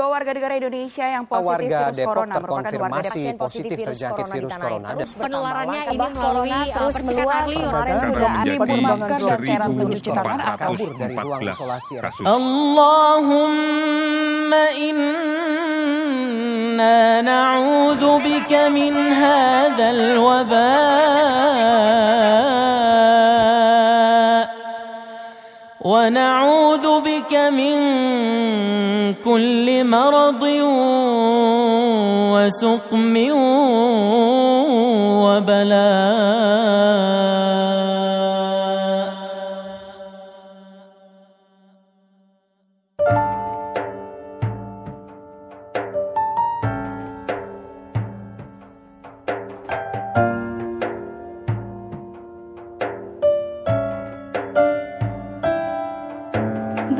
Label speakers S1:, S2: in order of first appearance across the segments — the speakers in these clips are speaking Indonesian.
S1: Dua warga negara Indonesia yang positif
S2: warga
S1: virus
S2: Depok
S1: corona merupakan warga Depok
S2: positif terjangkit virus corona.
S3: Terus
S4: penularannya ini melalui
S3: terus meluas. Kemarin sudah ada perkembangan dan
S5: cara
S3: mencuci tangan
S2: kabur dari ruang isolasi.
S6: Allahumma inna na'udzubika min hadzal wabaa ونعوذ بك من كل مرض وسقم وبلاء.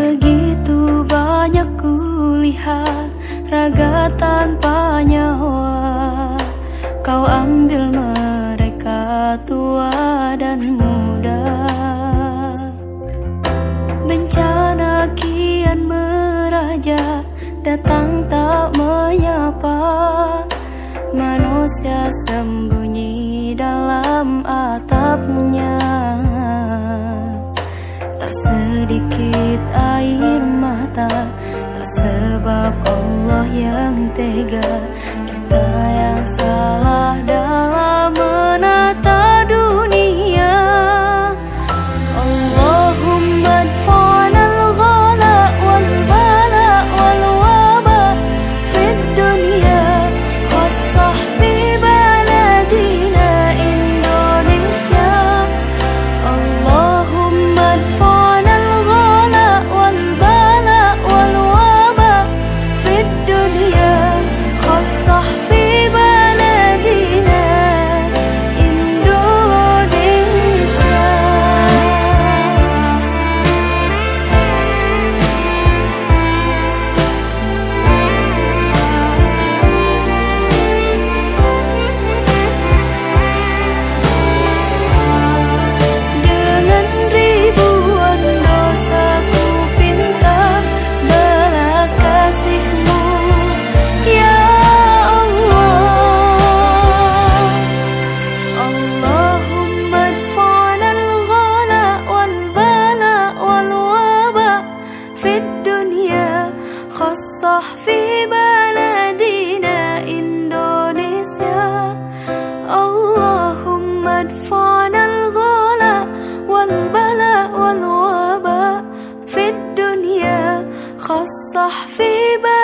S7: Begitu banyak kulihat raga tanpa nyawa Kau ambil mereka tua dan muda. Bencana kian meraja datang tak menyapa. Manusia sembunyi dalam atapnya sedikit air مخصح في بلدنا إندونيسيا. اللهم ادفعنا الغلاء والبلاء والوباء في الدنيا. خصح في بلدنا